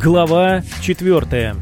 Глава 4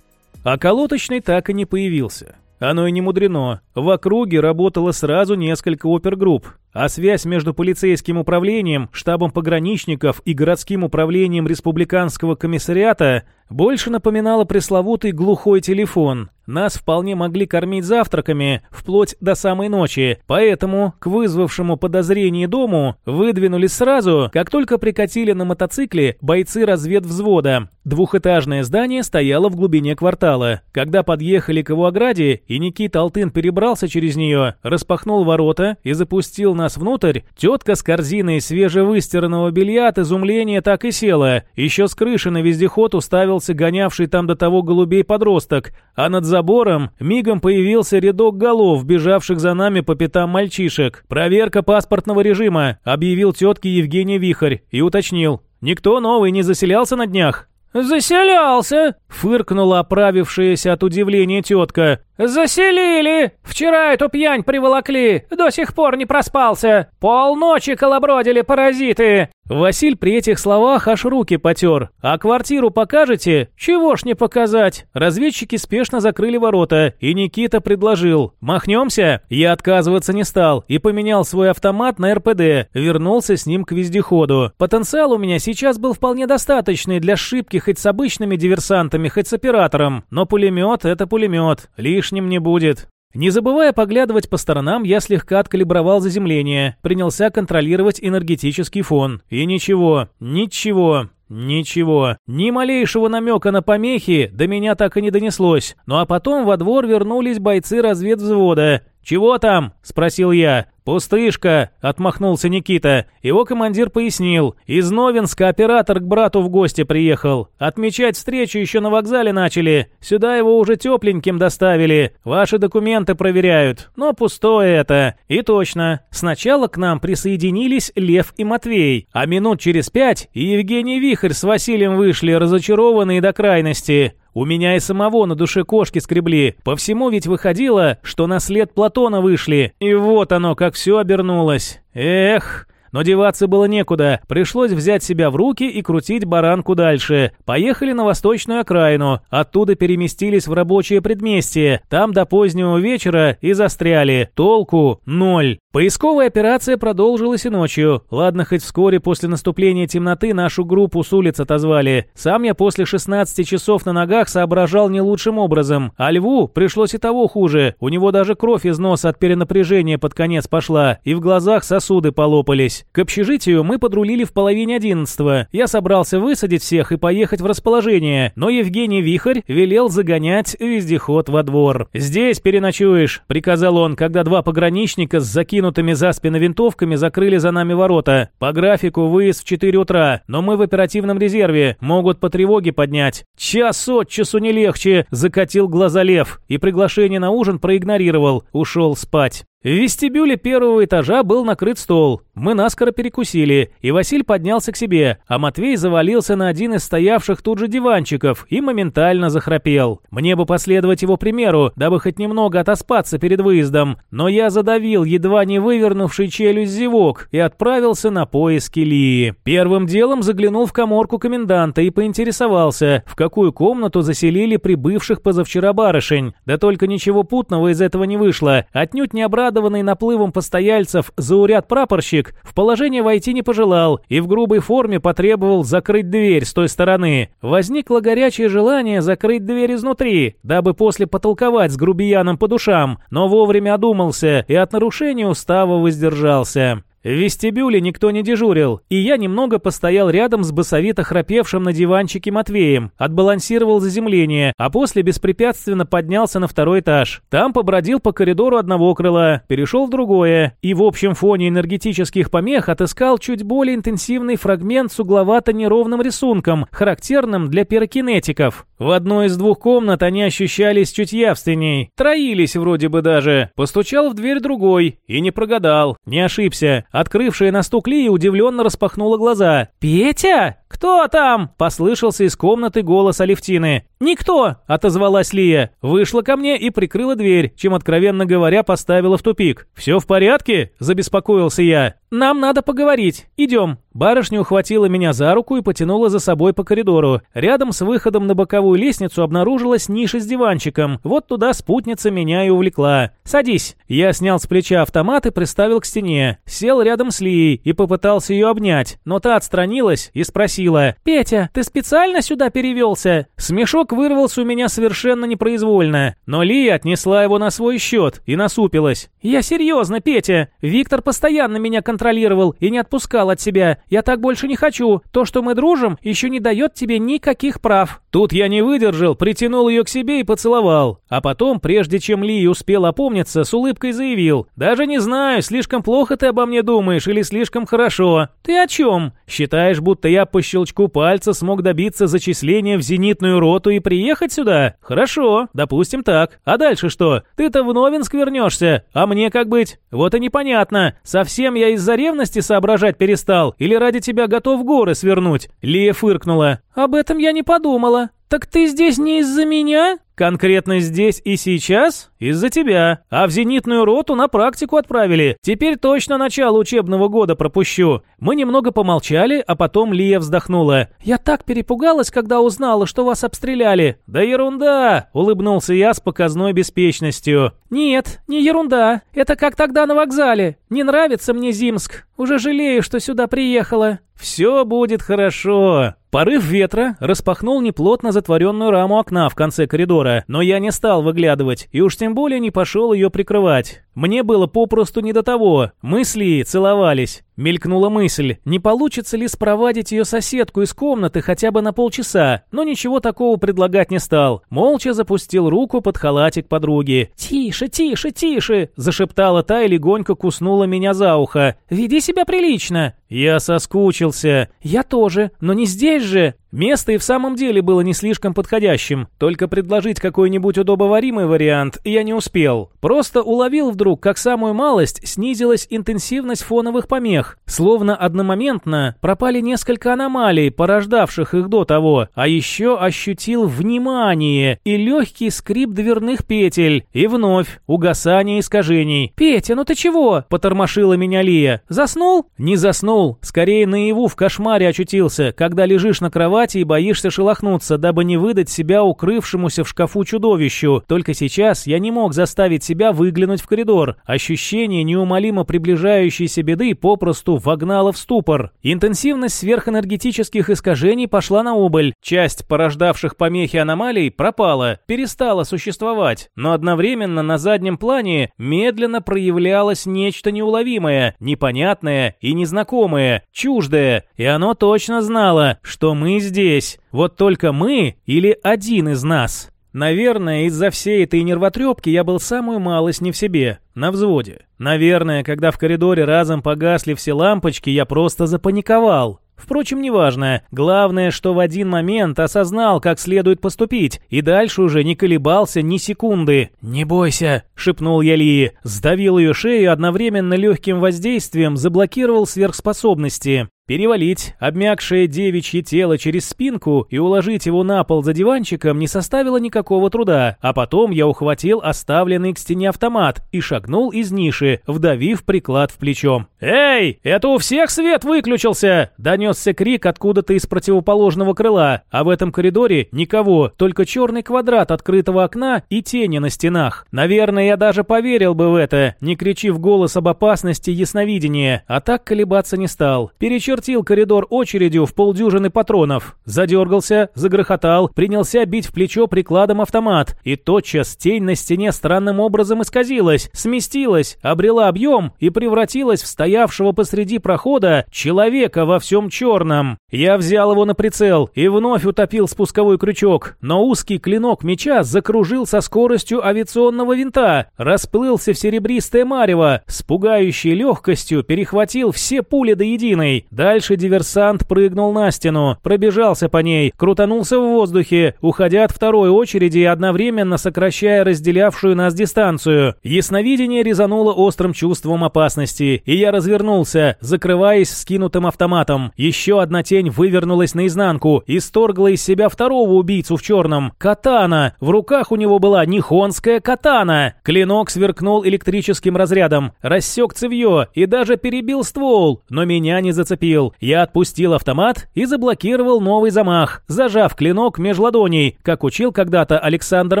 А колоточный так и не появился. Оно и не мудрено. В округе работало сразу несколько опергрупп, а связь между полицейским управлением, штабом пограничников и городским управлением республиканского комиссариата больше напоминала пресловутый глухой телефон. Нас вполне могли кормить завтраками вплоть до самой ночи, поэтому к вызвавшему подозрение дому выдвинулись сразу, как только прикатили на мотоцикле бойцы разведвзвода. Двухэтажное здание стояло в глубине квартала. Когда подъехали к его ограде, и Никита Алтын перебрался через нее, распахнул ворота и запустил нас внутрь, тетка с корзиной свежевыстиранного белья от изумления так и села. Еще с крыши на вездеход уставился гонявший там до того голубей подросток, а над забором мигом появился рядок голов, бежавших за нами по пятам мальчишек. «Проверка паспортного режима», — объявил тетке Евгений Вихарь и уточнил. «Никто новый не заселялся на днях?» «Заселялся!» — фыркнула оправившаяся от удивления тетка. «Заселили! Вчера эту пьянь приволокли, до сих пор не проспался. Полночи колобродили паразиты!» Василь при этих словах аж руки потер. «А квартиру покажете? Чего ж не показать?» Разведчики спешно закрыли ворота, и Никита предложил. «Махнемся?» Я отказываться не стал и поменял свой автомат на РПД, вернулся с ним к вездеходу. Потенциал у меня сейчас был вполне достаточный для шибки хоть с обычными диверсантами, хоть с оператором, но пулемет — это пулемет, лишним не будет. Не забывая поглядывать по сторонам, я слегка откалибровал заземление, принялся контролировать энергетический фон. И ничего, ничего, Ничего, ни малейшего намека на помехи до меня так и не донеслось. Ну а потом во двор вернулись бойцы разведвзвода. «Чего там?» – спросил я. «Пустышка», — отмахнулся Никита. Его командир пояснил. «Из Новинска оператор к брату в гости приехал. Отмечать встречу еще на вокзале начали. Сюда его уже тепленьким доставили. Ваши документы проверяют. Но пустое это». И точно. Сначала к нам присоединились Лев и Матвей. А минут через пять и Евгений Вихрь с Василием вышли, разочарованные до крайности. У меня и самого на душе кошки скребли. По всему ведь выходило, что на след Платона вышли. И вот оно, как все обернулось. Эх... Но деваться было некуда, пришлось взять себя в руки и крутить баранку дальше. Поехали на восточную окраину, оттуда переместились в рабочее предместье, там до позднего вечера и застряли. Толку ноль. Поисковая операция продолжилась и ночью. Ладно, хоть вскоре после наступления темноты нашу группу с улиц отозвали. Сам я после 16 часов на ногах соображал не лучшим образом. А льву пришлось и того хуже. У него даже кровь из носа от перенапряжения под конец пошла, и в глазах сосуды полопались. К общежитию мы подрулили в половине одиннадцатого. Я собрался высадить всех и поехать в расположение, но Евгений Вихарь велел загонять вездеход во двор. «Здесь переночуешь», — приказал он, когда два пограничника с закинутым закинутыми за спину винтовками закрыли за нами ворота. По графику выезд в 4 утра, но мы в оперативном резерве, могут по тревоге поднять. Час от часу не легче, закатил глаза Лев и приглашение на ужин проигнорировал, ушел спать. В вестибюле первого этажа был накрыт стол. Мы наскоро перекусили, и Василь поднялся к себе, а Матвей завалился на один из стоявших тут же диванчиков и моментально захрапел. Мне бы последовать его примеру, дабы хоть немного отоспаться перед выездом, но я задавил едва не вывернувший челюсть зевок и отправился на поиски Лии. Первым делом заглянул в коморку коменданта и поинтересовался, в какую комнату заселили прибывших позавчера барышень. Да только ничего путного из этого не вышло, отнюдь не обрадовался обрадованный наплывом постояльцев зауряд-прапорщик в положение войти не пожелал и в грубой форме потребовал закрыть дверь с той стороны. Возникло горячее желание закрыть дверь изнутри, дабы после потолковать с грубияном по душам, но вовремя одумался и от нарушения устава воздержался. В вестибюле никто не дежурил, и я немного постоял рядом с басовито храпевшим на диванчике Матвеем, отбалансировал заземление, а после беспрепятственно поднялся на второй этаж. Там побродил по коридору одного крыла, перешел в другое, и в общем фоне энергетических помех отыскал чуть более интенсивный фрагмент с угловато-неровным рисунком, характерным для пирокинетиков. В одной из двух комнат они ощущались чуть явственней, троились вроде бы даже. Постучал в дверь другой и не прогадал, не ошибся. Открывшая на стук Лия удивленно распахнула глаза. «Петя?» «Кто там?» – послышался из комнаты голос Алевтины. «Никто!» – отозвалась Лия. Вышла ко мне и прикрыла дверь, чем, откровенно говоря, поставила в тупик. «Все в порядке?» – забеспокоился я. «Нам надо поговорить. Идем». Барышня ухватила меня за руку и потянула за собой по коридору. Рядом с выходом на боковую лестницу обнаружилась ниша с диванчиком. Вот туда спутница меня и увлекла. «Садись». Я снял с плеча автомат и приставил к стене. Сел рядом с Лией и попытался ее обнять, но та отстранилась и спросила. «Петя, ты специально сюда перевелся?» Смешок вырвался у меня совершенно непроизвольно, но Лия отнесла его на свой счет и насупилась. «Я серьезно, Петя. Виктор постоянно меня контролировал и не отпускал от себя. Я так больше не хочу. То, что мы дружим, еще не дает тебе никаких прав». Тут я не выдержал, притянул ее к себе и поцеловал. А потом, прежде чем Ли успел опомниться, с улыбкой заявил. «Даже не знаю, слишком плохо ты обо мне думаешь или слишком хорошо. Ты о чем? Считаешь, будто я по щелчку пальца смог добиться зачисления в зенитную роту и приехать сюда? Хорошо, допустим так. А дальше что? Ты-то в Новинск вернешься, а мне как быть? Вот и непонятно. Совсем я из-за ревности соображать перестал или ради тебя готов горы свернуть?» Лия фыркнула. «Об этом я не подумала. Так ты здесь не из-за меня?» Конкретно здесь и сейчас? Из-за тебя. А в зенитную роту на практику отправили. Теперь точно начало учебного года пропущу. Мы немного помолчали, а потом Лия вздохнула. Я так перепугалась, когда узнала, что вас обстреляли. Да ерунда, улыбнулся я с показной беспечностью. Нет, не ерунда. Это как тогда на вокзале. Не нравится мне Зимск. Уже жалею, что сюда приехала. Все будет хорошо. Порыв ветра распахнул неплотно затворенную раму окна в конце коридора, но я не стал выглядывать и уж тем более не пошел ее прикрывать. Мне было попросту не до того. Мысли целовались. Мелькнула мысль, не получится ли спровадить ее соседку из комнаты хотя бы на полчаса, но ничего такого предлагать не стал. Молча запустил руку под халатик подруги. «Тише, тише, тише!» – зашептала та и легонько куснула меня за ухо. «Веди себя прилично!» Я соскучился. «Я тоже, но не здесь же!» Место и в самом деле было не слишком подходящим, только предложить какой-нибудь удобоваримый вариант я не успел. Просто уловил вдруг, как самую малость снизилась интенсивность фоновых помех, словно одномоментно пропали несколько аномалий, порождавших их до того, а еще ощутил внимание и легкий скрип дверных петель, и вновь угасание искажений. «Петя, ну ты чего?» – потормошила меня Лия. «Заснул?» «Не заснул, скорее наяву в кошмаре очутился, когда лежишь на кровати кровати и боишься шелохнуться, дабы не выдать себя укрывшемуся в шкафу чудовищу. Только сейчас я не мог заставить себя выглянуть в коридор. Ощущение неумолимо приближающейся беды попросту вогнало в ступор. Интенсивность сверхэнергетических искажений пошла на убыль. Часть порождавших помехи аномалий пропала, перестала существовать. Но одновременно на заднем плане медленно проявлялось нечто неуловимое, непонятное и незнакомое, чуждое. И оно точно знало, что мы здесь здесь. Вот только мы или один из нас. Наверное, из-за всей этой нервотрепки я был самую малость не в себе, на взводе. Наверное, когда в коридоре разом погасли все лампочки, я просто запаниковал. Впрочем, неважно. Главное, что в один момент осознал, как следует поступить, и дальше уже не колебался ни секунды. «Не бойся», — шепнул я Лии, сдавил ее шею одновременно легким воздействием, заблокировал сверхспособности. Перевалить обмякшее девичье тело через спинку и уложить его на пол за диванчиком не составило никакого труда, а потом я ухватил оставленный к стене автомат и шагнул из ниши, вдавив приклад в плечо. «Эй, это у всех свет выключился!» – донесся крик откуда-то из противоположного крыла, а в этом коридоре никого, только черный квадрат открытого окна и тени на стенах. Наверное, я даже поверил бы в это, не кричи в голос об опасности ясновидения, а так колебаться не стал. Перечер очертил коридор очередью в полдюжины патронов. Задергался, загрохотал, принялся бить в плечо прикладом автомат. И тотчас тень на стене странным образом исказилась, сместилась, обрела объем и превратилась в стоявшего посреди прохода человека во всем черном. Я взял его на прицел и вновь утопил спусковой крючок, но узкий клинок меча закружил со скоростью авиационного винта, расплылся в серебристое марево, с пугающей легкостью перехватил все пули до единой, Дальше диверсант прыгнул на стену, пробежался по ней, крутанулся в воздухе, уходя от второй очереди и одновременно сокращая разделявшую нас дистанцию. Ясновидение резануло острым чувством опасности, и я развернулся, закрываясь скинутым автоматом. Еще одна тень вывернулась наизнанку и сторгла из себя второго убийцу в черном. Катана! В руках у него была нихонская катана! Клинок сверкнул электрическим разрядом, рассек цевье и даже перебил ствол, но меня не зацепил. Я отпустил автомат и заблокировал новый замах, зажав клинок меж ладоней, как учил когда-то Александр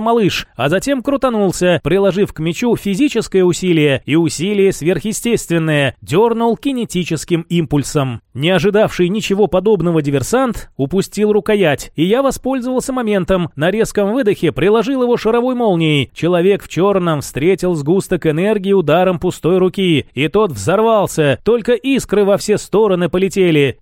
Малыш, а затем крутанулся, приложив к мечу физическое усилие и усилие сверхъестественное, дернул кинетическим импульсом. Не ожидавший ничего подобного диверсант упустил рукоять, и я воспользовался моментом, на резком выдохе приложил его шаровой молнией. Человек в черном встретил сгусток энергии ударом пустой руки, и тот взорвался, только искры во все стороны полетели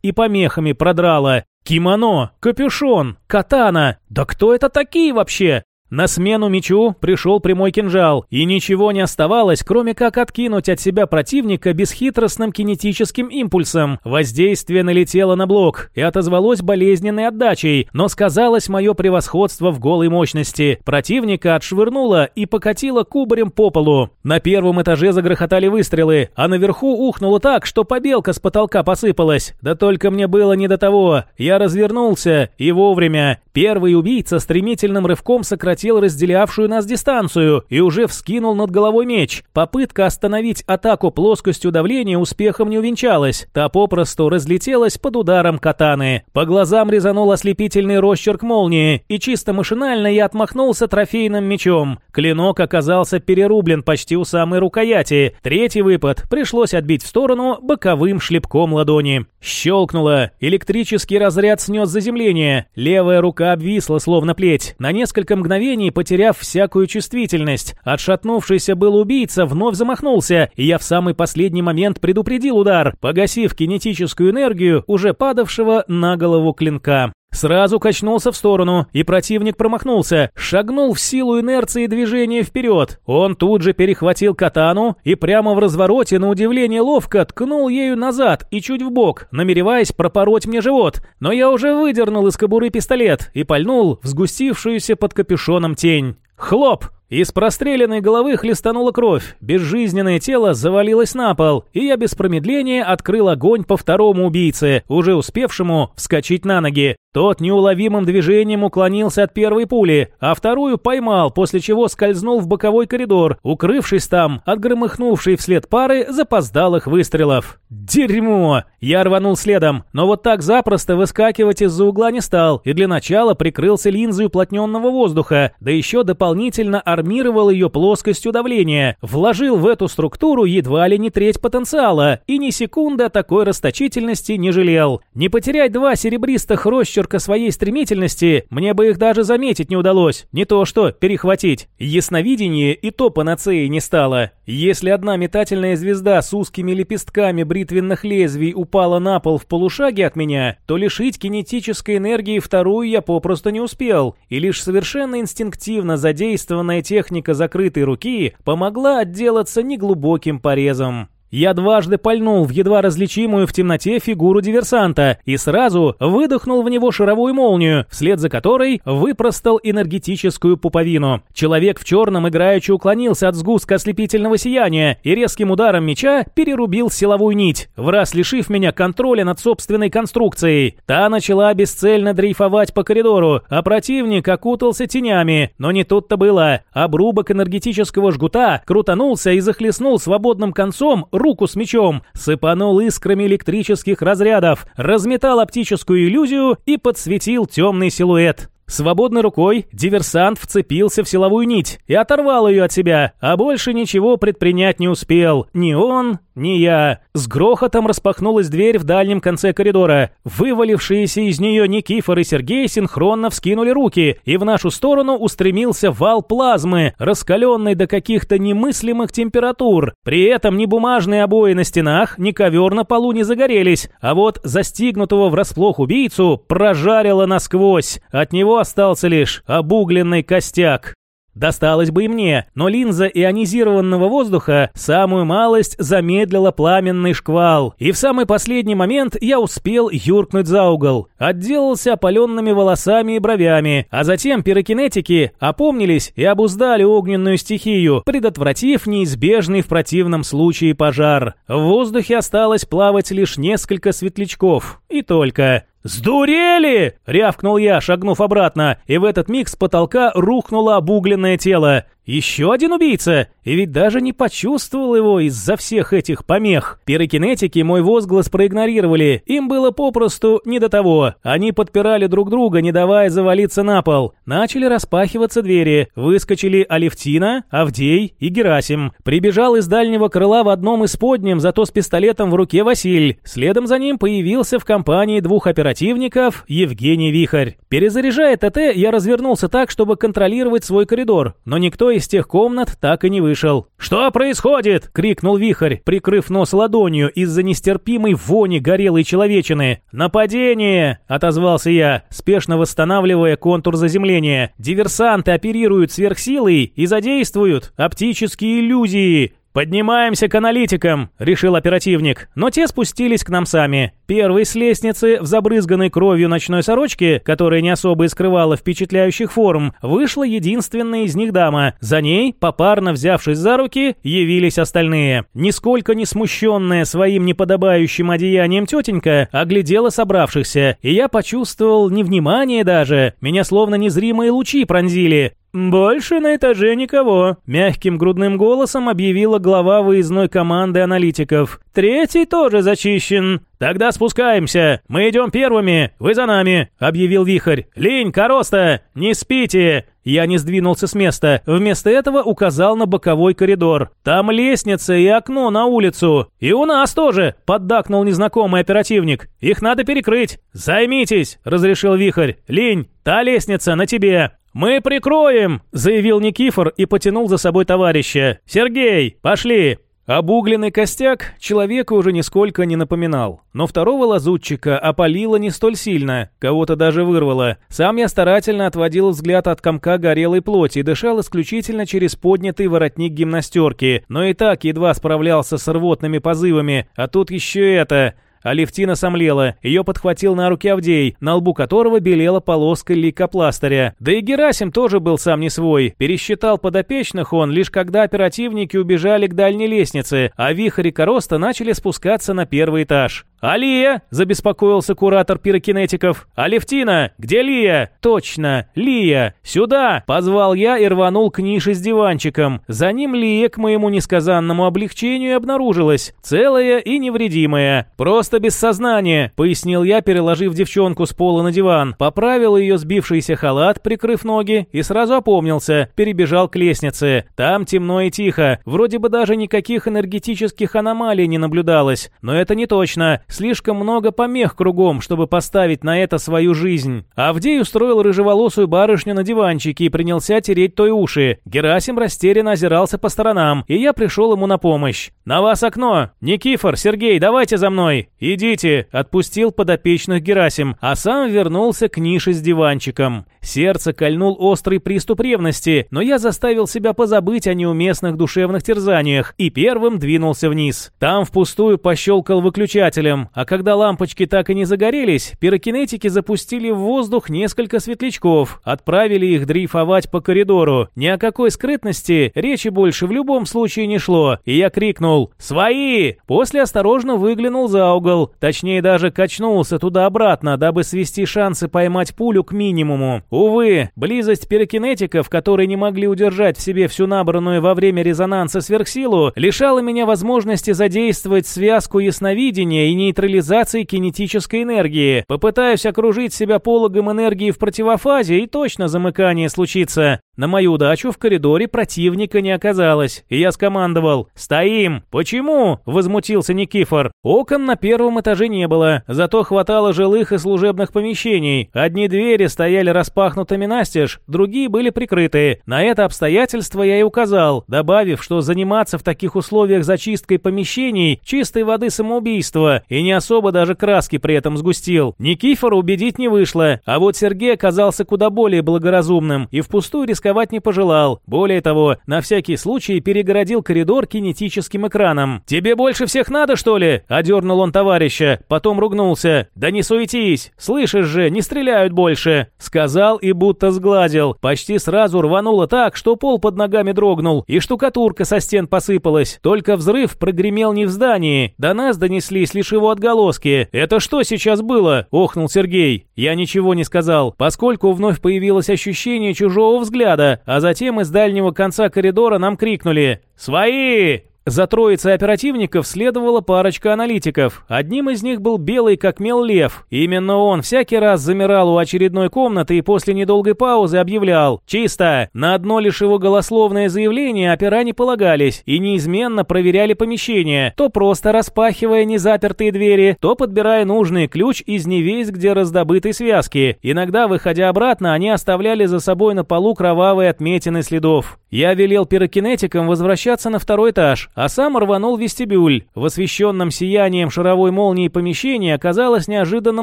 и помехами продрало. Кимоно, капюшон, катана. Да кто это такие вообще? На смену мечу пришел прямой кинжал, и ничего не оставалось, кроме как откинуть от себя противника бесхитростным кинетическим импульсом. Воздействие налетело на блок и отозвалось болезненной отдачей, но сказалось мое превосходство в голой мощности. Противника отшвырнуло и покатило кубарем по полу. На первом этаже загрохотали выстрелы, а наверху ухнуло так, что побелка с потолка посыпалась. Да только мне было не до того. Я развернулся, и вовремя. Первый убийца стремительным рывком сократил сократил разделявшую нас дистанцию и уже вскинул над головой меч. Попытка остановить атаку плоскостью давления успехом не увенчалась. Та попросту разлетелась под ударом катаны. По глазам резанул ослепительный росчерк молнии, и чисто машинально я отмахнулся трофейным мечом. Клинок оказался перерублен почти у самой рукояти. Третий выпад пришлось отбить в сторону боковым шлепком ладони. Щелкнуло. Электрический разряд снес заземление. Левая рука обвисла, словно плеть. На несколько мгновений мгновений потеряв всякую чувствительность. Отшатнувшийся был убийца вновь замахнулся, и я в самый последний момент предупредил удар, погасив кинетическую энергию уже падавшего на голову клинка. Сразу качнулся в сторону, и противник промахнулся, шагнул в силу инерции движения вперед. Он тут же перехватил катану и прямо в развороте, на удивление ловко, ткнул ею назад и чуть в бок, намереваясь пропороть мне живот. Но я уже выдернул из кобуры пистолет и пальнул в сгустившуюся под капюшоном тень. Хлоп! Из простреленной головы хлестанула кровь, безжизненное тело завалилось на пол, и я без промедления открыл огонь по второму убийце, уже успевшему вскочить на ноги. Тот неуловимым движением уклонился от первой пули, а вторую поймал, после чего скользнул в боковой коридор, укрывшись там от громыхнувшей вслед пары запоздалых выстрелов. Дерьмо! Я рванул следом, но вот так запросто выскакивать из-за угла не стал, и для начала прикрылся линзой уплотненного воздуха, да еще дополнительно армировал ее плоскостью давления, вложил в эту структуру едва ли не треть потенциала, и ни секунды такой расточительности не жалел. Не потерять два серебристых роща росчерка своей стремительности, мне бы их даже заметить не удалось, не то что перехватить. Ясновидение и то панацеей не стало. Если одна метательная звезда с узкими лепестками бритвенных лезвий упала на пол в полушаге от меня, то лишить кинетической энергии вторую я попросту не успел, и лишь совершенно инстинктивно задействованная техника закрытой руки помогла отделаться неглубоким порезом. Я дважды пальнул в едва различимую в темноте фигуру диверсанта и сразу выдохнул в него шаровую молнию, вслед за которой выпростал энергетическую пуповину. Человек в черном играючи уклонился от сгустка ослепительного сияния и резким ударом меча перерубил силовую нить, в раз лишив меня контроля над собственной конструкцией. Та начала бесцельно дрейфовать по коридору, а противник окутался тенями. Но не тут-то было. Обрубок энергетического жгута крутанулся и захлестнул свободным концом руку с мечом, сыпанул искрами электрических разрядов, разметал оптическую иллюзию и подсветил темный силуэт. Свободной рукой диверсант вцепился в силовую нить и оторвал ее от себя, а больше ничего предпринять не успел. Ни он, ни я. С грохотом распахнулась дверь в дальнем конце коридора. Вывалившиеся из нее Никифор и Сергей синхронно вскинули руки, и в нашу сторону устремился вал плазмы, раскаленный до каких-то немыслимых температур. При этом ни бумажные обои на стенах, ни ковер на полу не загорелись, а вот застигнутого врасплох убийцу прожарило насквозь. От него остался лишь обугленный костяк. Досталось бы и мне, но линза ионизированного воздуха самую малость замедлила пламенный шквал, и в самый последний момент я успел юркнуть за угол. Отделался опаленными волосами и бровями, а затем пирокинетики опомнились и обуздали огненную стихию, предотвратив неизбежный в противном случае пожар. В воздухе осталось плавать лишь несколько светлячков. И только. «Сдурели!» — рявкнул я, шагнув обратно, и в этот миг с потолка рухнуло обугленное тело. Еще один убийца? И ведь даже не почувствовал его из-за всех этих помех. Пирокинетики мой возглас проигнорировали. Им было попросту не до того. Они подпирали друг друга, не давая завалиться на пол. Начали распахиваться двери. Выскочили Алевтина, Авдей и Герасим. Прибежал из дальнего крыла в одном из подням, зато с пистолетом в руке Василь. Следом за ним появился в компании двух оперативников Евгений Вихарь. Перезаряжая ТТ, я развернулся так, чтобы контролировать свой коридор. Но никто из тех комнат так и не вышел. «Что происходит?» — крикнул Вихрь, прикрыв нос ладонью из-за нестерпимой вони горелой человечины. «Нападение!» — отозвался я, спешно восстанавливая контур заземления. «Диверсанты оперируют сверхсилой и задействуют оптические иллюзии. «Поднимаемся к аналитикам», — решил оперативник, но те спустились к нам сами. Первый с лестницы, в забрызганной кровью ночной сорочке, которая не особо и скрывала впечатляющих форм, вышла единственная из них дама. За ней, попарно взявшись за руки, явились остальные. Нисколько не смущенная своим неподобающим одеянием тетенька оглядела собравшихся, и я почувствовал невнимание даже. Меня словно незримые лучи пронзили. «Больше на этаже никого», — мягким грудным голосом объявила глава выездной команды аналитиков. «Третий тоже зачищен. Тогда спускаемся. Мы идем первыми. Вы за нами», — объявил Вихрь. «Линь, Короста, не спите!» Я не сдвинулся с места. Вместо этого указал на боковой коридор. «Там лестница и окно на улицу. И у нас тоже», — поддакнул незнакомый оперативник. «Их надо перекрыть». «Займитесь», — разрешил Вихрь. «Линь, та лестница на тебе». «Мы прикроем!» – заявил Никифор и потянул за собой товарища. «Сергей, пошли!» Обугленный костяк человека уже нисколько не напоминал. Но второго лазутчика опалило не столь сильно, кого-то даже вырвало. Сам я старательно отводил взгляд от комка горелой плоти и дышал исключительно через поднятый воротник гимнастерки, но и так едва справлялся с рвотными позывами, а тут еще это... Алевтина сомлела, ее подхватил на руки Авдей, на лбу которого белела полоска лейкопластыря. Да и Герасим тоже был сам не свой. Пересчитал подопечных он, лишь когда оперативники убежали к дальней лестнице, а Вихрь Короста начали спускаться на первый этаж. «Алия!» – забеспокоился куратор пирокинетиков. «Алевтина! Где Лия?» «Точно! Лия! Сюда!» – позвал я и рванул к нише с диванчиком. За ним Лия, к моему несказанному облегчению, обнаружилась. Целая и невредимая. Просто без сознания, пояснил я, переложив девчонку с пола на диван. Поправил ее сбившийся халат, прикрыв ноги, и сразу опомнился. Перебежал к лестнице. Там темно и тихо. Вроде бы даже никаких энергетических аномалий не наблюдалось. Но это не точно. Слишком много помех кругом, чтобы поставить на это свою жизнь. Авдей устроил рыжеволосую барышню на диванчике и принялся тереть той уши. Герасим растерянно озирался по сторонам, и я пришел ему на помощь. «На вас окно! Никифор, Сергей, давайте за мной! Идите!» – отпустил подопечных Герасим, а сам вернулся к нише с диванчиком. Сердце кольнул острый приступ ревности, но я заставил себя позабыть о неуместных душевных терзаниях и первым двинулся вниз. Там впустую пощелкал выключателем, а когда лампочки так и не загорелись, пирокинетики запустили в воздух несколько светлячков, отправили их дрейфовать по коридору. Ни о какой скрытности речи больше в любом случае не шло, и я крикнул «Свои!». После осторожно выглянул за угол, точнее даже качнулся туда-обратно, дабы свести шансы поймать пулю к минимуму. Увы, близость пирокинетиков, которые не могли удержать в себе всю набранную во время резонанса сверхсилу, лишала меня возможности задействовать связку ясновидения и нейтрализации кинетической энергии. Попытаюсь окружить себя пологом энергии в противофазе, и точно замыкание случится. На мою удачу в коридоре противника не оказалось, и я скомандовал «Стоим!» «Почему?» – возмутился Никифор. Окон на первом первом этаже не было, зато хватало жилых и служебных помещений. Одни двери стояли распахнутыми настежь, другие были прикрыты. На это обстоятельство я и указал, добавив, что заниматься в таких условиях зачисткой помещений чистой воды самоубийство, и не особо даже краски при этом сгустил. Никифора убедить не вышло, а вот Сергей оказался куда более благоразумным и впустую рисковать не пожелал. Более того, на всякий случай перегородил коридор кинетическим экраном. «Тебе больше всех надо, что ли?» – одернул он товарища, потом ругнулся. «Да не суетись! Слышишь же, не стреляют больше!» Сказал и будто сгладил. Почти сразу рвануло так, что пол под ногами дрогнул, и штукатурка со стен посыпалась. Только взрыв прогремел не в здании. До нас донеслись лишь его отголоски. «Это что сейчас было?» – охнул Сергей. Я ничего не сказал, поскольку вновь появилось ощущение чужого взгляда, а затем из дальнего конца коридора нам крикнули «Свои!» За троицей оперативников следовала парочка аналитиков. Одним из них был белый как мел лев. Именно он всякий раз замирал у очередной комнаты и после недолгой паузы объявлял «Чисто!». На одно лишь его голословное заявление опера не полагались и неизменно проверяли помещение, то просто распахивая незапертые двери, то подбирая нужный ключ из невесть где раздобытой связки. Иногда, выходя обратно, они оставляли за собой на полу кровавые отметины следов. Я велел пирокинетикам возвращаться на второй этаж, а сам рванул в вестибюль. В освещенном сиянием шаровой молнии помещении оказалось неожиданно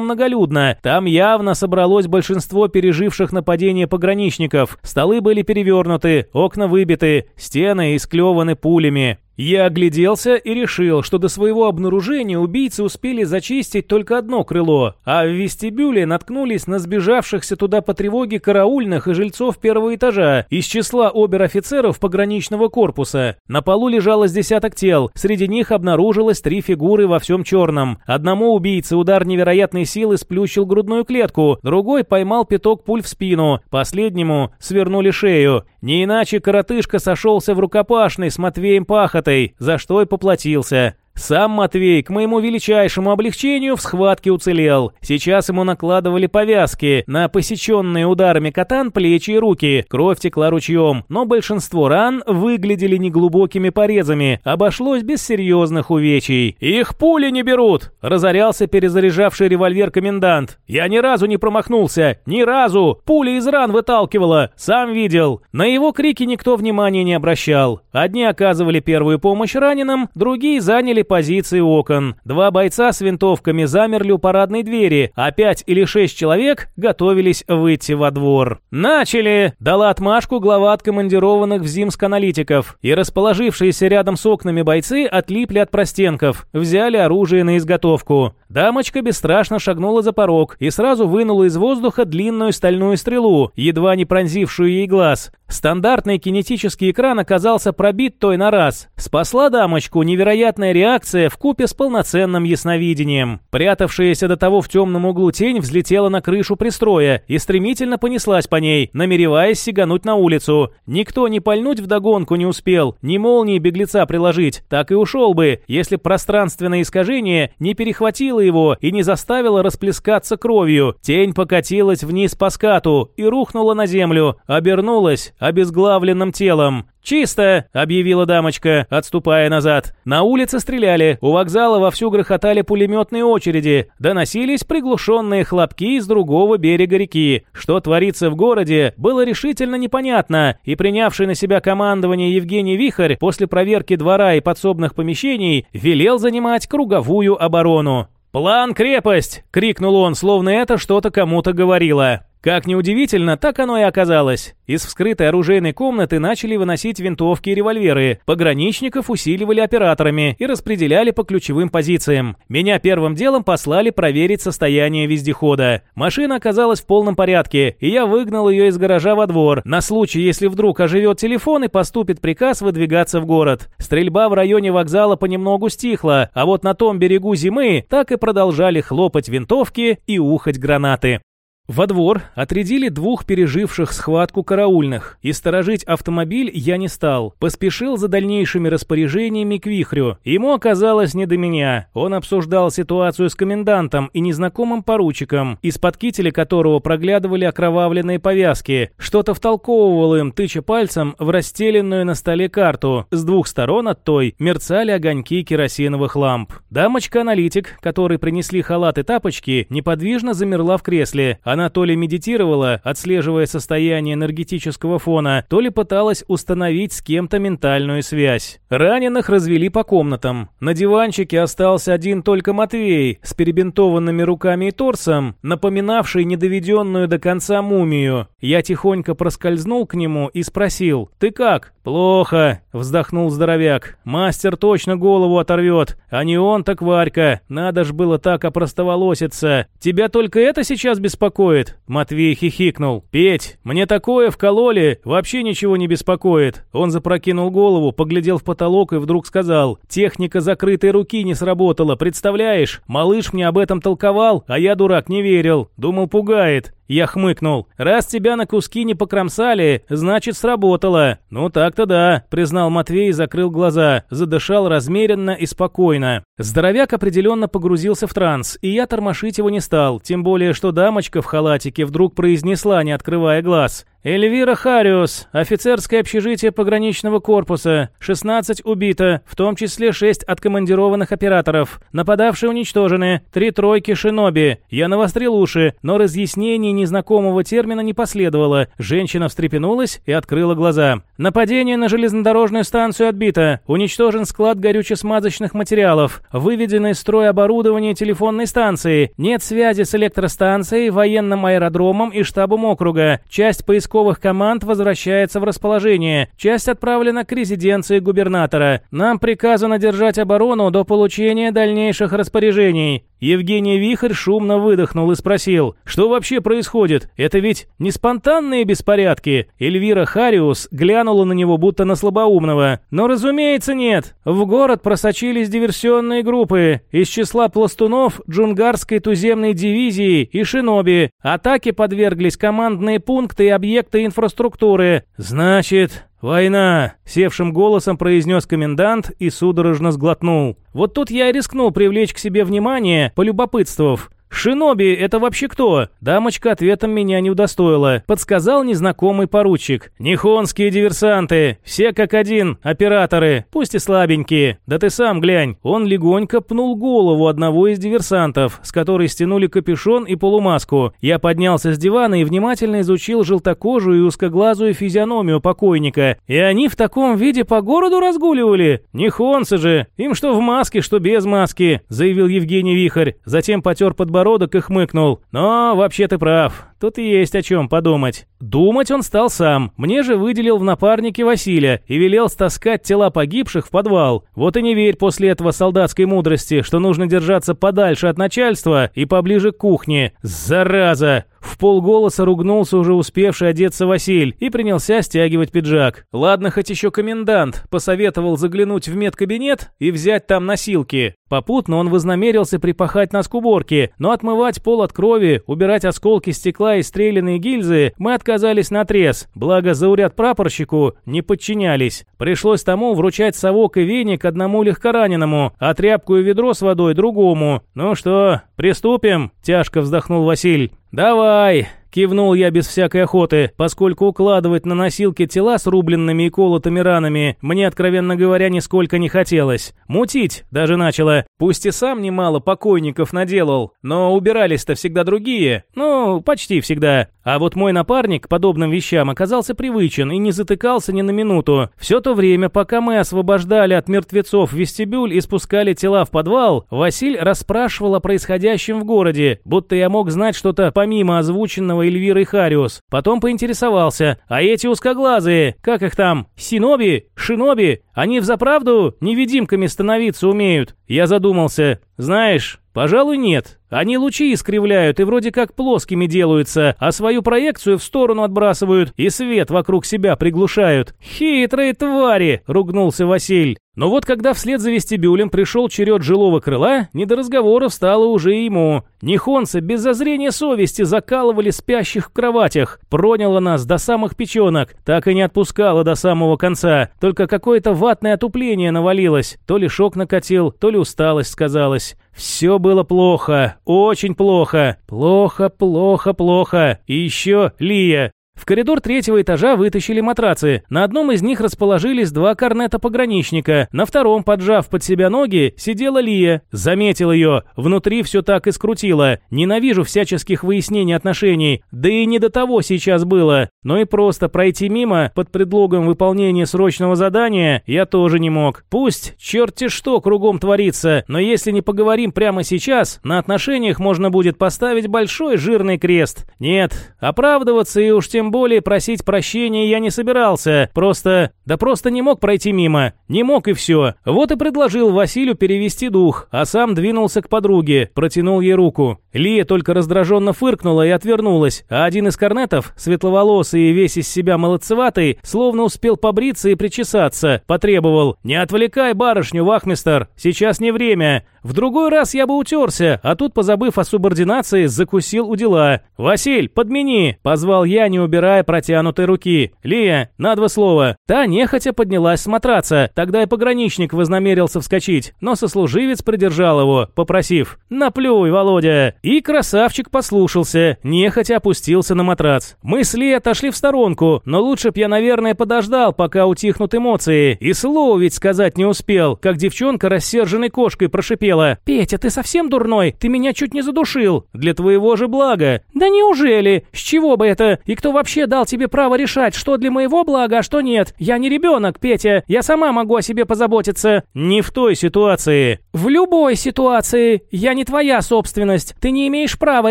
многолюдно. Там явно собралось большинство переживших нападение пограничников. Столы были перевернуты, окна выбиты, стены исклеваны пулями. Я огляделся и решил, что до своего обнаружения убийцы успели зачистить только одно крыло, а в вестибюле наткнулись на сбежавшихся туда по тревоге караульных и жильцов первого этажа из числа обер-офицеров пограничного корпуса. На полу лежало с десяток тел, среди них обнаружилось три фигуры во всем черном. Одному убийце удар невероятной силы сплющил грудную клетку, другой поймал пяток пуль в спину, последнему свернули шею. Не иначе коротышка сошелся в рукопашной с Матвеем Пахотой, за что и поплатился. Сам Матвей, к моему величайшему облегчению, в схватке уцелел. Сейчас ему накладывали повязки на посеченные ударами катан плечи и руки. Кровь текла ручьем, но большинство ран выглядели неглубокими порезами. Обошлось без серьезных увечий. «Их пули не берут!» – разорялся перезаряжавший револьвер комендант. «Я ни разу не промахнулся! Ни разу! Пули из ран выталкивала! Сам видел!» На его крики никто внимания не обращал. Одни оказывали первую помощь раненым, другие заняли позиции окон. Два бойца с винтовками замерли у парадной двери, а пять или шесть человек готовились выйти во двор. «Начали!» – дала отмашку глава откомандированных в Зимск аналитиков. И расположившиеся рядом с окнами бойцы отлипли от простенков, взяли оружие на изготовку. Дамочка бесстрашно шагнула за порог и сразу вынула из воздуха длинную стальную стрелу, едва не пронзившую ей глаз. Стандартный кинетический экран оказался пробит той на раз. Спасла дамочку невероятная реакция в купе с полноценным ясновидением. Прятавшаяся до того в темном углу тень взлетела на крышу пристроя и стремительно понеслась по ней, намереваясь сигануть на улицу. Никто не пальнуть вдогонку не успел, ни молнии беглеца приложить, так и ушел бы, если пространственное искажение не перехватило его и не заставило расплескаться кровью. Тень покатилась вниз по скату и рухнула на землю, обернулась, обезглавленным телом. «Чисто!» — объявила дамочка, отступая назад. На улице стреляли, у вокзала вовсю грохотали пулеметные очереди, доносились приглушенные хлопки с другого берега реки. Что творится в городе, было решительно непонятно, и принявший на себя командование Евгений Вихарь после проверки двора и подсобных помещений велел занимать круговую оборону. «План крепость!» — крикнул он, словно это что-то кому-то говорило. Как неудивительно, так оно и оказалось. Из вскрытой оружейной комнаты начали выносить винтовки и револьверы. Пограничников усиливали операторами и распределяли по ключевым позициям. Меня первым делом послали проверить состояние вездехода. Машина оказалась в полном порядке, и я выгнал ее из гаража во двор, на случай, если вдруг оживет телефон и поступит приказ выдвигаться в город. Стрельба в районе вокзала понемногу стихла, а вот на том берегу зимы так и продолжали хлопать винтовки и ухать гранаты. Во двор отрядили двух переживших схватку караульных, и сторожить автомобиль я не стал. Поспешил за дальнейшими распоряжениями к вихрю. Ему оказалось не до меня. Он обсуждал ситуацию с комендантом и незнакомым поручиком, из-под кителя которого проглядывали окровавленные повязки. Что-то втолковывал им, тыча пальцем в расстеленную на столе карту. С двух сторон от той мерцали огоньки керосиновых ламп. Дамочка-аналитик, которой принесли халат и тапочки, неподвижно замерла в кресле. Она то ли медитировала, отслеживая состояние энергетического фона, то ли пыталась установить с кем-то ментальную связь. Раненых развели по комнатам. На диванчике остался один только Матвей с перебинтованными руками и торсом, напоминавший недоведенную до конца мумию. Я тихонько проскользнул к нему и спросил «Ты как?» «Плохо», — вздохнул здоровяк. «Мастер точно голову оторвет, а не он, так Варька. Надо ж было так опростоволоситься. Тебя только это сейчас беспокоит?» Беспокоит?» Матвей хихикнул. «Петь, мне такое вкололи, вообще ничего не беспокоит». Он запрокинул голову, поглядел в потолок и вдруг сказал. «Техника закрытой руки не сработала, представляешь? Малыш мне об этом толковал, а я, дурак, не верил. Думал, пугает. Я хмыкнул. «Раз тебя на куски не покромсали, значит, сработало». «Ну так-то да», — признал Матвей и закрыл глаза. Задышал размеренно и спокойно. Здоровяк определенно погрузился в транс, и я тормошить его не стал, тем более, что дамочка в халатике вдруг произнесла, не открывая глаз. Эльвира Хариус, офицерское общежитие пограничного корпуса, 16 убито, в том числе 6 откомандированных операторов. Нападавшие уничтожены, три тройки шиноби. Я навострил уши, но разъяснений незнакомого термина не последовало. Женщина встрепенулась и открыла глаза. Нападение на железнодорожную станцию отбито. Уничтожен склад горюче-смазочных материалов. Выведено из строя оборудование телефонной станции. Нет связи с электростанцией, военным аэродромом и штабом округа. Часть поисковых поисковых команд возвращается в расположение. Часть отправлена к резиденции губернатора. Нам приказано держать оборону до получения дальнейших распоряжений. Евгений Вихрь шумно выдохнул и спросил, что вообще происходит? Это ведь не спонтанные беспорядки? Эльвира Хариус глянула на него будто на слабоумного. Но разумеется нет. В город просочились диверсионные группы из числа пластунов Джунгарской туземной дивизии и шиноби. Атаки подверглись командные пункты и объекты инфраструктуры. Значит, «Война!» — севшим голосом произнес комендант и судорожно сглотнул. Вот тут я рискнул привлечь к себе внимание, полюбопытствовав. «Шиноби, это вообще кто?» Дамочка ответом меня не удостоила. Подсказал незнакомый поручик. «Нихонские диверсанты. Все как один. Операторы. Пусть и слабенькие. Да ты сам глянь». Он легонько пнул голову одного из диверсантов, с которой стянули капюшон и полумаску. Я поднялся с дивана и внимательно изучил желтокожую и узкоглазую физиономию покойника. И они в таком виде по городу разгуливали? Нихонцы же. Им что в маске, что без маски, заявил Евгений Вихарь. Затем потер подбородок подбородок и хмыкнул. «Но вообще ты прав. Тут есть о чем подумать». Думать он стал сам. Мне же выделил в напарнике Василия и велел стаскать тела погибших в подвал. Вот и не верь после этого солдатской мудрости, что нужно держаться подальше от начальства и поближе к кухне. Зараза! В полголоса ругнулся уже успевший одеться Василь и принялся стягивать пиджак. Ладно, хоть еще комендант посоветовал заглянуть в медкабинет и взять там носилки. Попутно он вознамерился припахать нас к уборке, но отмывать пол от крови, убирать осколки стекла и стрелянные гильзы мы отказались на трез, благо зауряд прапорщику не подчинялись. Пришлось тому вручать совок и веник одному легкораненому, а тряпку и ведро с водой другому. «Ну что, приступим?» – тяжко вздохнул Василь. «Давай!» Кивнул я без всякой охоты, поскольку укладывать на носилки тела с рубленными и колотыми ранами мне, откровенно говоря, нисколько не хотелось. Мутить даже начало. Пусть и сам немало покойников наделал, но убирались-то всегда другие. Ну, почти всегда. А вот мой напарник к подобным вещам оказался привычен и не затыкался ни на минуту. Все то время, пока мы освобождали от мертвецов вестибюль и спускали тела в подвал, Василь расспрашивал о происходящем в городе, будто я мог знать что-то помимо озвученного Эльвирой Хариус. Потом поинтересовался, а эти узкоглазые, как их там, синоби, шиноби, они взаправду невидимками становиться умеют? Я задумался. Знаешь, пожалуй, нет. Они лучи искривляют и вроде как плоскими делаются, а свою проекцию в сторону отбрасывают и свет вокруг себя приглушают. Хитрые твари, ругнулся Василь. Но вот когда вслед за вестибюлем пришел черед жилого крыла, не до разговоров стало уже ему. Нихонцы без зазрения совести закалывали спящих в кроватях, проняло нас до самых печенок, так и не отпускало до самого конца, только какое-то ватное отупление навалилось, то ли шок накатил, то ли усталость сказалась. Все было плохо, очень плохо, плохо, плохо, плохо. И еще Лия. В коридор третьего этажа вытащили матрацы. На одном из них расположились два корнета-пограничника. На втором, поджав под себя ноги, сидела Лия. Заметил ее. Внутри все так и скрутило. Ненавижу всяческих выяснений отношений. Да и не до того сейчас было. Но и просто пройти мимо под предлогом выполнения срочного задания я тоже не мог. Пусть черти что кругом творится, но если не поговорим прямо сейчас, на отношениях можно будет поставить большой жирный крест. Нет, оправдываться и уж тем более просить прощения я не собирался. Просто... Да просто не мог пройти мимо. Не мог и все. Вот и предложил Василию перевести дух, а сам двинулся к подруге, протянул ей руку. Лия только раздраженно фыркнула и отвернулась, а один из корнетов, светловолосый и весь из себя молодцеватый, словно успел побриться и причесаться, потребовал «Не отвлекай барышню, вахмистер, сейчас не время». В другой раз я бы утерся, а тут, позабыв о субординации, закусил у дела. «Василь, подмени!» – позвал я, не убирая протянутой руки. «Лия, на два слова». Та нехотя поднялась смотраться, тогда и пограничник вознамерился вскочить, но сослуживец придержал его, попросив «Наплюй, Володя!» И красавчик послушался, нехотя опустился на матрац. Мы с Лией отошли в сторонку, но лучше б я, наверное, подождал, пока утихнут эмоции. И слова ведь сказать не успел, как девчонка рассерженной кошкой прошипела. «Петя, ты совсем дурной? Ты меня чуть не задушил. Для твоего же блага». «Да неужели? С чего бы это? И кто вообще дал тебе право решать, что для моего блага, а что нет? Я не ребенок, Петя. Я сама могу о себе позаботиться». «Не в той ситуации». «В любой ситуации. Я не твоя собственность. Ты не имеешь права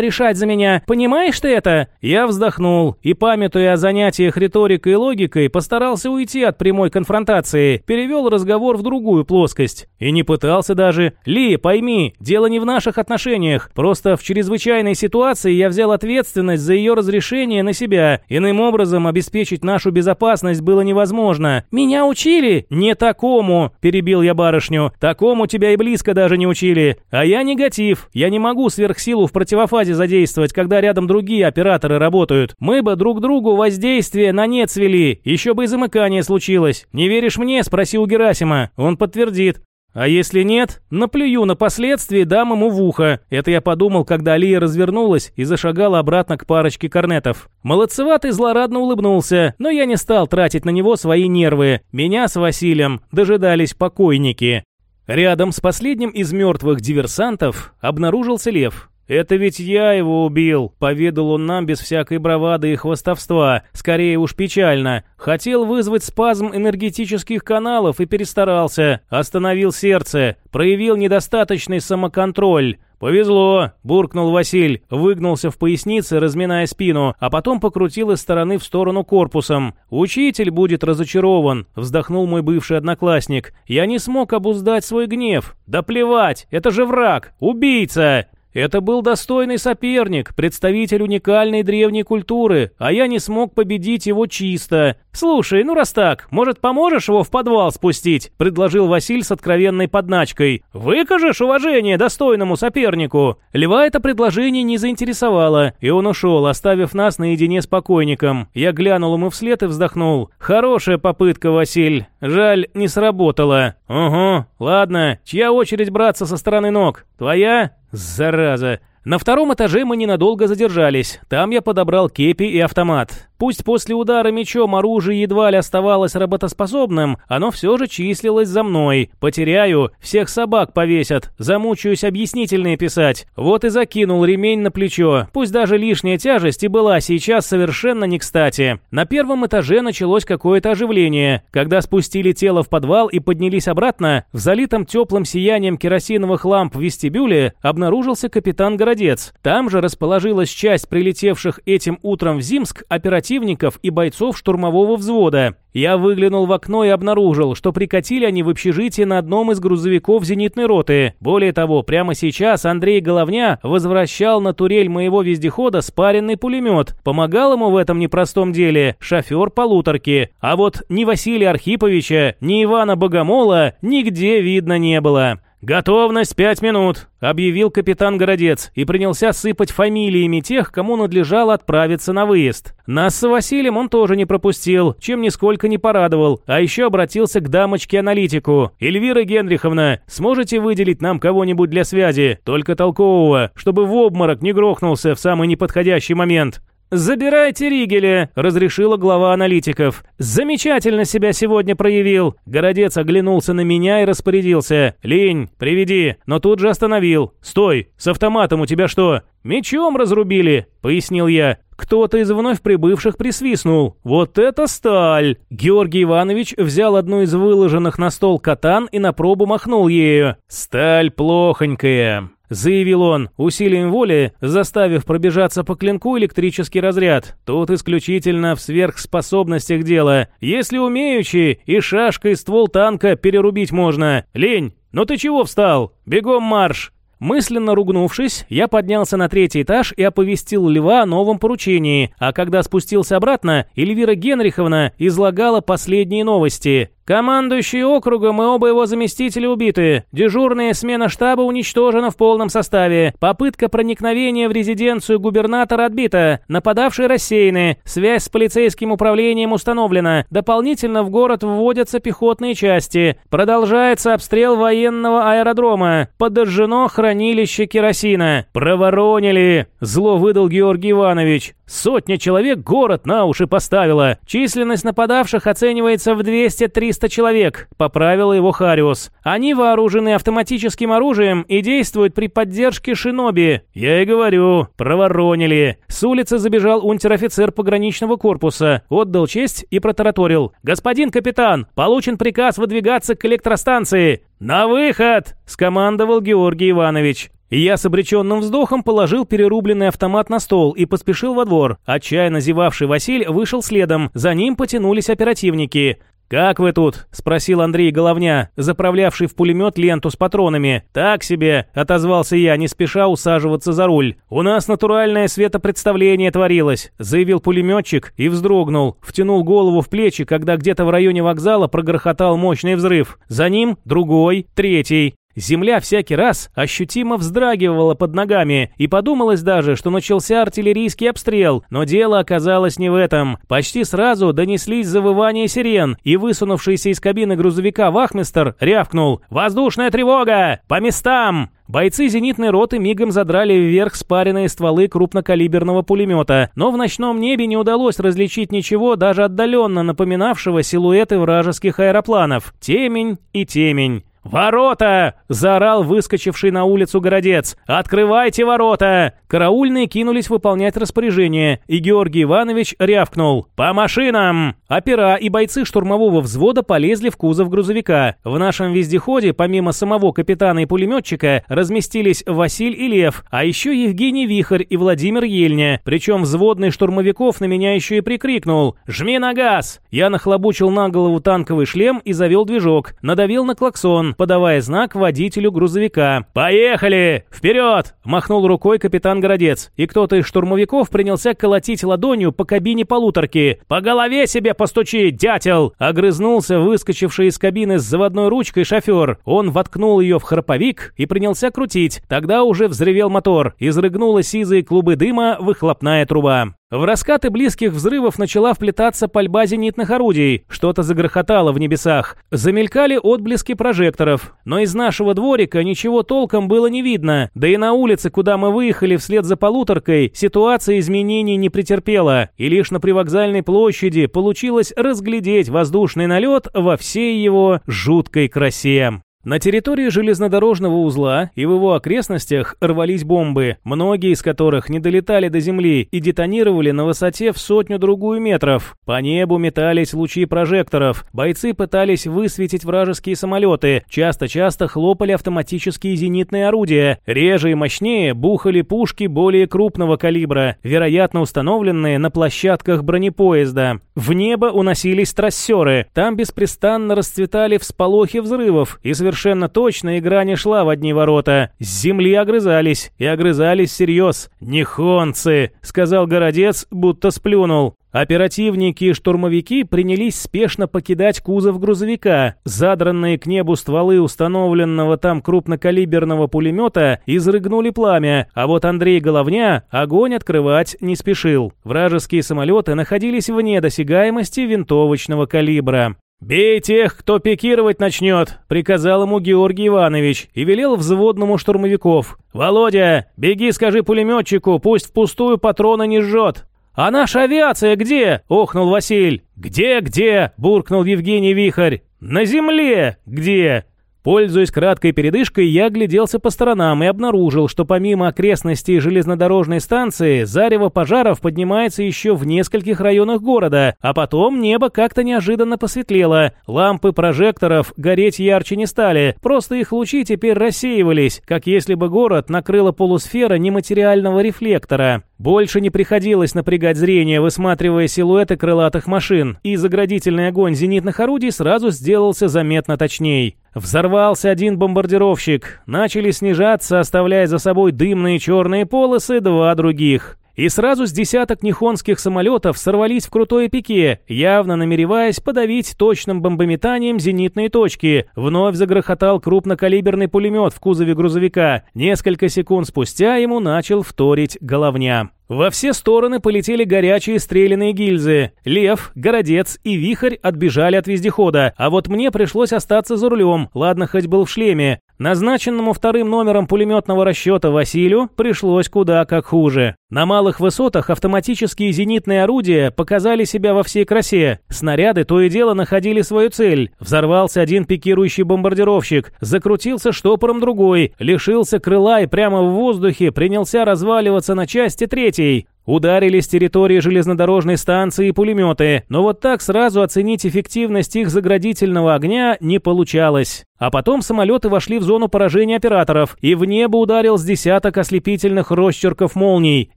решать за меня. Понимаешь ты это?» Я вздохнул и, памятуя о занятиях риторикой и логикой, постарался уйти от прямой конфронтации, перевел разговор в другую плоскость. И не пытался даже. «Ли, пойми, дело не в наших отношениях. Просто в чрезвычайной ситуации я взял ответственность за ее разрешение на себя. Иным образом обеспечить нашу безопасность было невозможно. Меня учили? Не такому!» – перебил я барышню. «Такому тебя и близко даже не учили. А я негатив. Я не могу сверх силу в противофазе задействовать, когда рядом другие операторы работают. Мы бы друг другу воздействие на нет свели, еще бы и замыкание случилось. Не веришь мне? Спроси у Герасима. Он подтвердит. А если нет, наплюю на последствия и дам ему в ухо. Это я подумал, когда Алия развернулась и зашагала обратно к парочке корнетов. Молодцеватый злорадно улыбнулся, но я не стал тратить на него свои нервы. Меня с Василием дожидались покойники. Рядом с последним из мертвых диверсантов обнаружился лев. «Это ведь я его убил», — поведал он нам без всякой бравады и хвостовства, скорее уж печально. Хотел вызвать спазм энергетических каналов и перестарался. Остановил сердце, проявил недостаточный самоконтроль. «Повезло!» – буркнул Василь, выгнулся в пояснице, разминая спину, а потом покрутил из стороны в сторону корпусом. «Учитель будет разочарован!» – вздохнул мой бывший одноклассник. «Я не смог обуздать свой гнев!» «Да плевать! Это же враг! Убийца!» Это был достойный соперник, представитель уникальной древней культуры, а я не смог победить его чисто. «Слушай, ну раз так, может, поможешь его в подвал спустить?» – предложил Василь с откровенной подначкой. «Выкажешь уважение достойному сопернику?» Льва это предложение не заинтересовало, и он ушел, оставив нас наедине с покойником. Я глянул ему вслед и вздохнул. «Хорошая попытка, Василь. Жаль, не сработала». «Угу, ладно. Чья очередь браться со стороны ног? Твоя?» «Зараза!» На втором этаже мы ненадолго задержались. Там я подобрал кепи и автомат. Пусть после удара мечом оружие едва ли оставалось работоспособным, оно все же числилось за мной. Потеряю, всех собак повесят, замучаюсь объяснительные писать. Вот и закинул ремень на плечо. Пусть даже лишняя тяжесть и была сейчас совершенно не кстати. На первом этаже началось какое-то оживление. Когда спустили тело в подвал и поднялись обратно, в залитом теплым сиянием керосиновых ламп в вестибюле обнаружился капитан Городец. Там же расположилась часть прилетевших этим утром в Зимск оперативных оперативников и бойцов штурмового взвода. Я выглянул в окно и обнаружил, что прикатили они в общежитие на одном из грузовиков зенитной роты. Более того, прямо сейчас Андрей Головня возвращал на турель моего вездехода спаренный пулемет. Помогал ему в этом непростом деле шофер полуторки. А вот ни Василия Архиповича, ни Ивана Богомола нигде видно не было. «Готовность пять минут», — объявил капитан Городец и принялся сыпать фамилиями тех, кому надлежало отправиться на выезд. Нас с Василием он тоже не пропустил, чем нисколько не порадовал, а еще обратился к дамочке-аналитику. «Эльвира Генриховна, сможете выделить нам кого-нибудь для связи, только толкового, чтобы в обморок не грохнулся в самый неподходящий момент?» «Забирайте Ригеля», — разрешила глава аналитиков. «Замечательно себя сегодня проявил». Городец оглянулся на меня и распорядился. «Лень, приведи». Но тут же остановил. «Стой, с автоматом у тебя что, мечом разрубили?» — пояснил я. Кто-то из вновь прибывших присвистнул. «Вот это сталь!» Георгий Иванович взял одну из выложенных на стол катан и на пробу махнул ею. «Сталь плохонькая» заявил он, усилием воли заставив пробежаться по клинку электрический разряд. Тут исключительно в сверхспособностях дело. Если умеючи, и шашкой ствол танка перерубить можно. Лень, ну ты чего встал? Бегом марш! Мысленно ругнувшись, я поднялся на третий этаж и оповестил Льва о новом поручении, а когда спустился обратно, Эльвира Генриховна излагала последние новости. Командующий округом и оба его заместителя убиты. Дежурная смена штаба уничтожена в полном составе. Попытка проникновения в резиденцию губернатора отбита. Нападавшие рассеяны. Связь с полицейским управлением установлена. Дополнительно в город вводятся пехотные части. Продолжается обстрел военного аэродрома. Подожжено хранилище керосина. Проворонили. Зло выдал Георгий Иванович. Сотня человек город на уши поставила. Численность нападавших оценивается в 200-300 человек, поправила его Хариус. Они вооружены автоматическим оружием и действуют при поддержке шиноби. Я и говорю, проворонили. С улицы забежал унтер-офицер пограничного корпуса, отдал честь и протараторил. «Господин капитан, получен приказ выдвигаться к электростанции». «На выход!» – скомандовал Георгий Иванович. Я с обреченным вздохом положил перерубленный автомат на стол и поспешил во двор. Отчаянно зевавший Василь вышел следом, за ним потянулись оперативники. «Как вы тут?» – спросил Андрей Головня, заправлявший в пулемет ленту с патронами. «Так себе», – отозвался я, не спеша усаживаться за руль. «У нас натуральное светопредставление творилось», – заявил пулеметчик и вздрогнул, втянул голову в плечи, когда где-то в районе вокзала прогрохотал мощный взрыв. За ним другой, третий. Земля всякий раз ощутимо вздрагивала под ногами, и подумалось даже, что начался артиллерийский обстрел, но дело оказалось не в этом. Почти сразу донеслись завывания сирен, и высунувшийся из кабины грузовика вахмистер рявкнул «Воздушная тревога! По местам!» Бойцы зенитной роты мигом задрали вверх спаренные стволы крупнокалиберного пулемета, но в ночном небе не удалось различить ничего, даже отдаленно напоминавшего силуэты вражеских аэропланов. Темень и темень. «Ворота!» – заорал выскочивший на улицу городец. «Открывайте ворота!» Караульные кинулись выполнять распоряжение, и Георгий Иванович рявкнул. «По машинам!» Опера и бойцы штурмового взвода полезли в кузов грузовика. В нашем вездеходе, помимо самого капитана и пулеметчика, разместились Василь и Лев, а еще Евгений Вихарь и Владимир Ельня. Причем взводный штурмовиков на меня еще и прикрикнул «Жми на газ!» Я нахлобучил на голову танковый шлем и завел движок. Надавил на клаксон подавая знак водителю грузовика. «Поехали! Вперед!» – махнул рукой капитан Городец, и кто-то из штурмовиков принялся колотить ладонью по кабине полуторки. «По голове себе постучи, дятел!» – огрызнулся выскочивший из кабины с заводной ручкой шофер. Он воткнул ее в храповик и принялся крутить. Тогда уже взревел мотор, изрыгнула сизые клубы дыма выхлопная труба. В раскаты близких взрывов начала вплетаться пальба зенитных орудий, что-то загрохотало в небесах. Замелькали отблески прожекторов, но из нашего дворика ничего толком было не видно, да и на улице, куда мы выехали вслед за полуторкой, ситуация изменений не претерпела, и лишь на привокзальной площади получилось разглядеть воздушный налет во всей его жуткой красе. На территории железнодорожного узла и в его окрестностях рвались бомбы, многие из которых не долетали до земли и детонировали на высоте в сотню-другую метров. По небу метались лучи прожекторов, бойцы пытались высветить вражеские самолеты, часто-часто хлопали автоматические зенитные орудия, реже и мощнее бухали пушки более крупного калибра, вероятно установленные на площадках бронепоезда. В небо уносились трассеры, там беспрестанно расцветали всполохи взрывов и совершенно совершенно точно игра не шла в одни ворота. С земли огрызались, и огрызались всерьез. «Нихонцы!» — сказал городец, будто сплюнул. Оперативники и штурмовики принялись спешно покидать кузов грузовика. Задранные к небу стволы установленного там крупнокалиберного пулемета изрыгнули пламя, а вот Андрей Головня огонь открывать не спешил. Вражеские самолеты находились вне досягаемости винтовочного калибра. «Бей тех, кто пикировать начнет», — приказал ему Георгий Иванович и велел взводному штурмовиков. «Володя, беги скажи пулеметчику, пусть впустую патроны не жжет». «А наша авиация где?» — охнул Василь. «Где-где?» — буркнул Евгений Вихарь. «На земле! Где?» Пользуясь краткой передышкой, я гляделся по сторонам и обнаружил, что помимо окрестностей железнодорожной станции, зарево пожаров поднимается еще в нескольких районах города, а потом небо как-то неожиданно посветлело. Лампы прожекторов гореть ярче не стали, просто их лучи теперь рассеивались, как если бы город накрыла полусфера нематериального рефлектора. Больше не приходилось напрягать зрение, высматривая силуэты крылатых машин, и заградительный огонь зенитных орудий сразу сделался заметно точней. Взорвался один бомбардировщик. Начали снижаться, оставляя за собой дымные черные полосы, два других. И сразу с десяток нихонских самолетов сорвались в крутое пике, явно намереваясь подавить точным бомбометанием зенитные точки. Вновь загрохотал крупнокалиберный пулемет в кузове грузовика. Несколько секунд спустя ему начал вторить головня. Во все стороны полетели горячие стрелянные гильзы. Лев, Городец и Вихрь отбежали от вездехода, а вот мне пришлось остаться за рулем, ладно, хоть был в шлеме. Назначенному вторым номером пулеметного расчета Василию пришлось куда как хуже. На малых высотах автоматические зенитные орудия показали себя во всей красе. Снаряды то и дело находили свою цель. Взорвался один пикирующий бомбардировщик, закрутился штопором другой, лишился крыла и прямо в воздухе принялся разваливаться на части третий. Ударили с территории железнодорожной станции пулеметы, но вот так сразу оценить эффективность их заградительного огня не получалось. А потом самолеты вошли в зону поражения операторов, и в небо ударил с десяток ослепительных росчерков молний.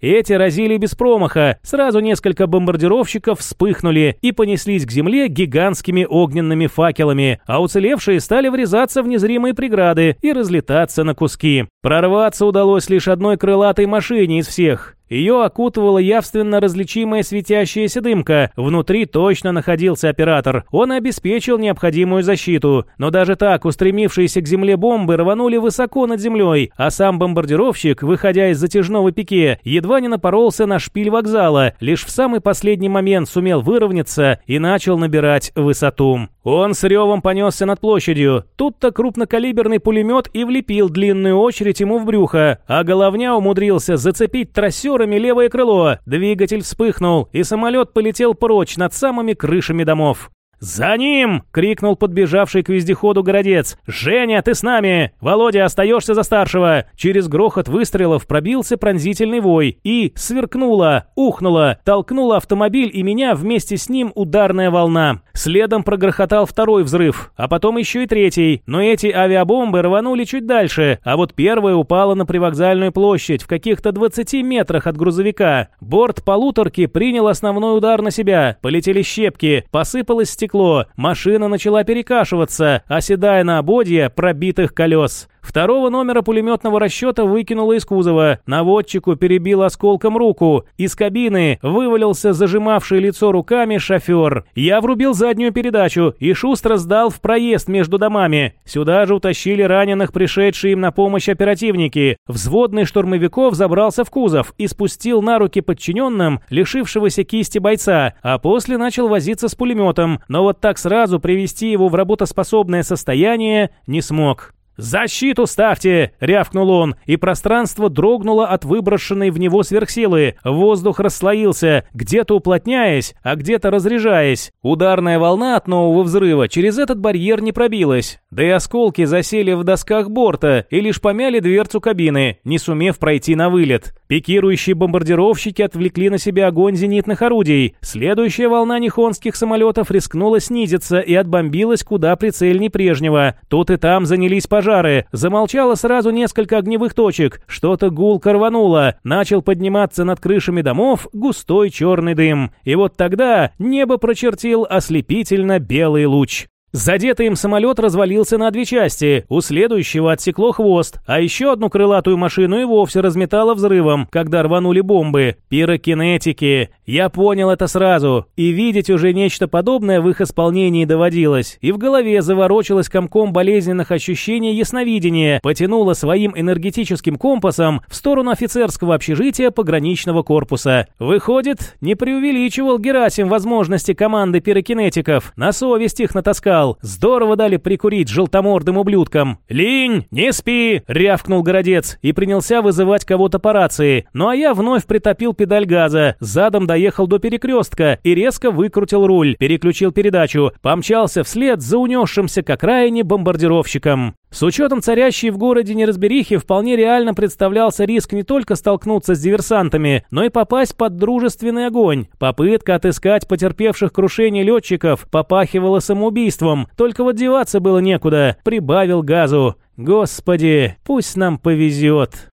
Эти разили без промаха, сразу несколько бомбардировщиков вспыхнули и понеслись к земле гигантскими огненными факелами, а уцелевшие стали врезаться в незримые преграды и разлетаться на куски. Прорваться удалось лишь одной крылатой машине из всех. Ее окутывала явственно различимая светящаяся дымка. Внутри точно находился оператор. Он обеспечил необходимую защиту. Но даже так устремившиеся к земле бомбы рванули высоко над землей, а сам бомбардировщик, выходя из затяжного пике, едва не напоролся на шпиль вокзала, лишь в самый последний момент сумел выровняться и начал набирать высоту. Он с ревом понесся над площадью. Тут-то крупнокалиберный пулемет и влепил длинную очередь ему в брюхо, а головня умудрился зацепить трассерами левое крыло. Двигатель вспыхнул, и самолет полетел прочь над самыми крышами домов. «За ним!» — крикнул подбежавший к вездеходу городец. «Женя, ты с нами! Володя, остаешься за старшего!» Через грохот выстрелов пробился пронзительный вой и сверкнула, ухнула, толкнула автомобиль и меня вместе с ним ударная волна. Следом прогрохотал второй взрыв, а потом еще и третий, но эти авиабомбы рванули чуть дальше, а вот первая упала на привокзальную площадь в каких-то 20 метрах от грузовика. Борт полуторки принял основной удар на себя, полетели щепки, посыпалось стекло стекло, машина начала перекашиваться, оседая на ободье пробитых колес. Второго номера пулеметного расчета выкинуло из кузова. Наводчику перебил осколком руку. Из кабины вывалился зажимавший лицо руками шофер. Я врубил заднюю передачу и шустро сдал в проезд между домами. Сюда же утащили раненых, пришедшие им на помощь оперативники. Взводный штурмовиков забрался в кузов и спустил на руки подчиненным лишившегося кисти бойца, а после начал возиться с пулеметом, но вот так сразу привести его в работоспособное состояние не смог. «Защиту ставьте!» — рявкнул он, и пространство дрогнуло от выброшенной в него сверхсилы. Воздух расслоился, где-то уплотняясь, а где-то разряжаясь. Ударная волна от нового взрыва через этот барьер не пробилась. Да и осколки засели в досках борта и лишь помяли дверцу кабины, не сумев пройти на вылет. Пикирующие бомбардировщики отвлекли на себя огонь зенитных орудий. Следующая волна нихонских самолетов рискнула снизиться и отбомбилась куда прицельней прежнего. Тут и там занялись пожары. Замолчало сразу несколько огневых точек. Что-то гулко рвануло. Начал подниматься над крышами домов густой черный дым. И вот тогда небо прочертил ослепительно белый луч. Задетый им самолет развалился на две части, у следующего отсекло хвост, а еще одну крылатую машину и вовсе разметало взрывом, когда рванули бомбы. Пирокинетики. Я понял это сразу, и видеть уже нечто подобное в их исполнении доводилось, и в голове заворочилось комком болезненных ощущений ясновидения, потянуло своим энергетическим компасом в сторону офицерского общежития пограничного корпуса. Выходит, не преувеличивал Герасим возможности команды пирокинетиков, на совесть их натаскал сказал. Здорово дали прикурить желтомордым ублюдкам. «Линь, не спи!» — рявкнул городец и принялся вызывать кого-то по рации. Ну а я вновь притопил педаль газа, задом доехал до перекрестка и резко выкрутил руль, переключил передачу, помчался вслед за унесшимся к окраине бомбардировщиком. С учетом царящей в городе неразберихи вполне реально представлялся риск не только столкнуться с диверсантами, но и попасть под дружественный огонь. Попытка отыскать потерпевших крушение летчиков попахивала самоубийством, только вот деваться было некуда, прибавил газу. Господи, пусть нам повезет.